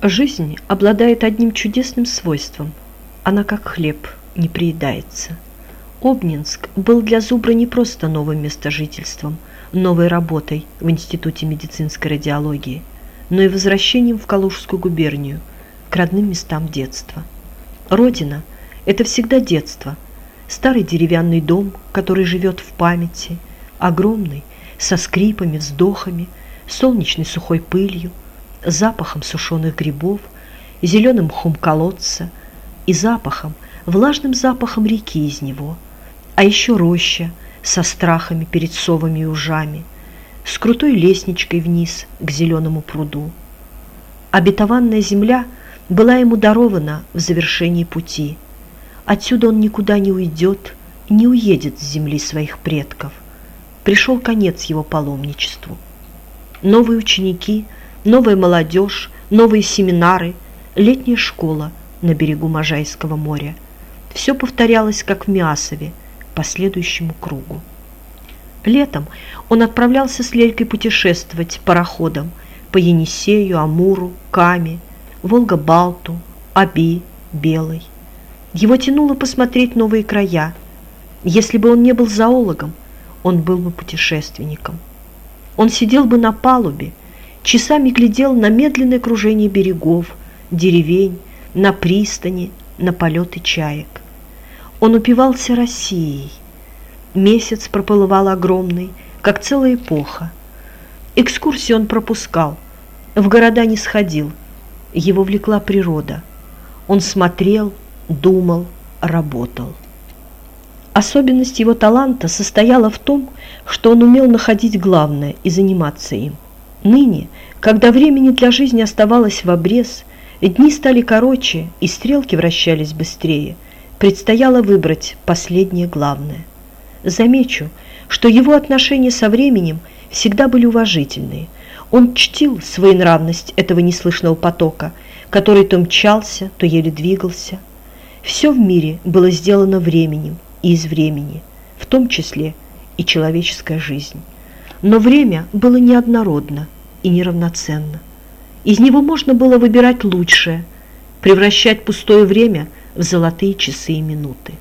Жизнь обладает одним чудесным свойством. Она как хлеб, не приедается. Обнинск был для Зубра не просто новым местожительством, новой работой в Институте медицинской радиологии, но и возвращением в Калужскую губернию, к родным местам детства. Родина – это всегда детство. Старый деревянный дом, который живет в памяти, огромный, со скрипами, вздохами, солнечной сухой пылью – запахом сушеных грибов, зеленым мхом колодца и запахом, влажным запахом реки из него, а еще роща со страхами перед совами и ужами, с крутой лестничкой вниз к зеленому пруду. Обетованная земля была ему дарована в завершении пути. Отсюда он никуда не уйдет, не уедет с земли своих предков. Пришел конец его паломничеству. Новые ученики – новая молодежь, новые семинары, летняя школа на берегу Можайского моря. Все повторялось, как в Миасове, по следующему кругу. Летом он отправлялся с Лелькой путешествовать пароходом по Енисею, Амуру, Каме, Волга-Балту, Аби, Белой. Его тянуло посмотреть новые края. Если бы он не был зоологом, он был бы путешественником. Он сидел бы на палубе, часами глядел на медленное кружение берегов, деревень, на пристани, на полеты чаек. Он упивался Россией. Месяц проплывал огромный, как целая эпоха. Экскурсии он пропускал, в города не сходил, его влекла природа. Он смотрел, думал, работал. Особенность его таланта состояла в том, что он умел находить главное и заниматься им – Ныне, когда времени для жизни оставалось в обрез, дни стали короче и стрелки вращались быстрее, предстояло выбрать последнее главное. Замечу, что его отношения со временем всегда были уважительные. Он чтил своенравность этого неслышного потока, который то мчался, то еле двигался. Все в мире было сделано временем и из времени, в том числе и человеческая жизнь. Но время было неоднородно и неравноценно. Из него можно было выбирать лучшее, превращать пустое время в золотые часы и минуты.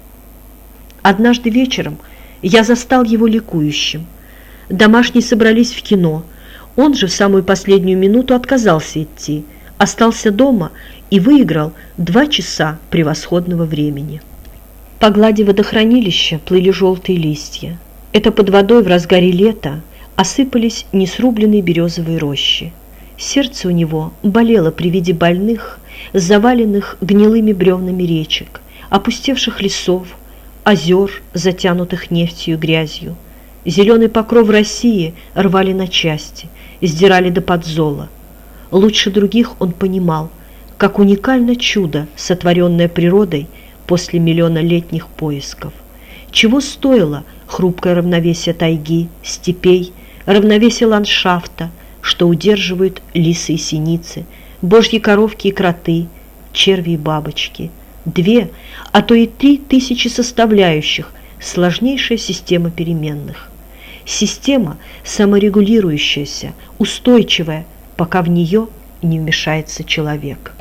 Однажды вечером я застал его ликующим. Домашние собрались в кино. Он же в самую последнюю минуту отказался идти, остался дома и выиграл два часа превосходного времени. По глади водохранилища плыли желтые листья. Это под водой в разгаре лета осыпались несрубленные березовые рощи. Сердце у него болело при виде больных, заваленных гнилыми бревнами речек, опустевших лесов, озер, затянутых нефтью и грязью. Зеленый покров России рвали на части, сдирали до подзола. Лучше других он понимал, как уникально чудо, сотворенное природой после миллиона летних поисков. Чего стоило хрупкое равновесие тайги, степей, равновесие ландшафта, что удерживают лисы и синицы, божьи коровки и кроты, черви и бабочки. Две, а то и три тысячи составляющих, сложнейшая система переменных. Система саморегулирующаяся, устойчивая, пока в нее не вмешается человек.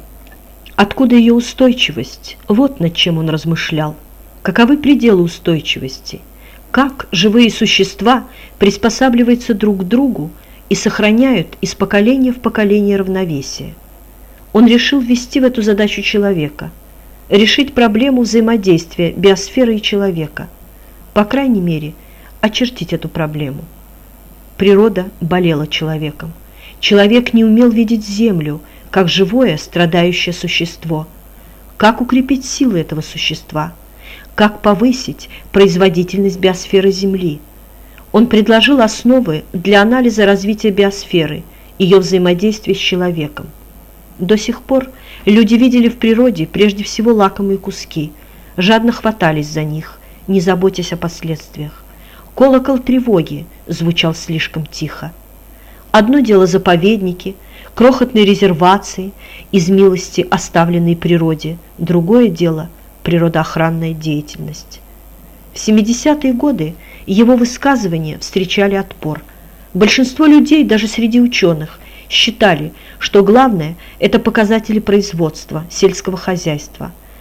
Откуда ее устойчивость? Вот над чем он размышлял. Каковы пределы устойчивости – как живые существа приспосабливаются друг к другу и сохраняют из поколения в поколение равновесие. Он решил ввести в эту задачу человека, решить проблему взаимодействия биосферы и человека, по крайней мере, очертить эту проблему. Природа болела человеком. Человек не умел видеть Землю как живое, страдающее существо. Как укрепить силы этого существа – как повысить производительность биосферы Земли. Он предложил основы для анализа развития биосферы, ее взаимодействия с человеком. До сих пор люди видели в природе прежде всего лакомые куски, жадно хватались за них, не заботясь о последствиях. Колокол тревоги звучал слишком тихо. Одно дело заповедники, крохотные резервации из милости, оставленные природе, другое дело – природоохранная деятельность. В 70-е годы его высказывания встречали отпор. Большинство людей, даже среди ученых, считали, что главное – это показатели производства, сельского хозяйства –